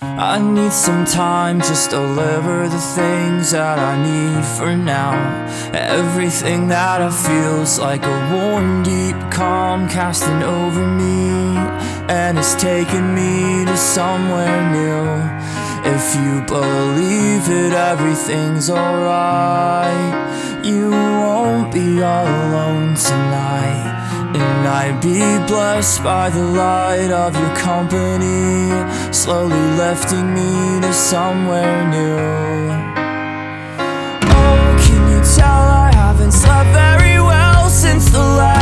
I need some time just to deliver the things that I need for now. Everything that I feels like a warm, deep calm casting over me, and it's taking me to somewhere new. If you believe it, everything's alright. You won't be all alone tonight. And I'd be blessed by the light of your company, slowly lifting me to somewhere new. Oh, can you tell I haven't slept very well since the last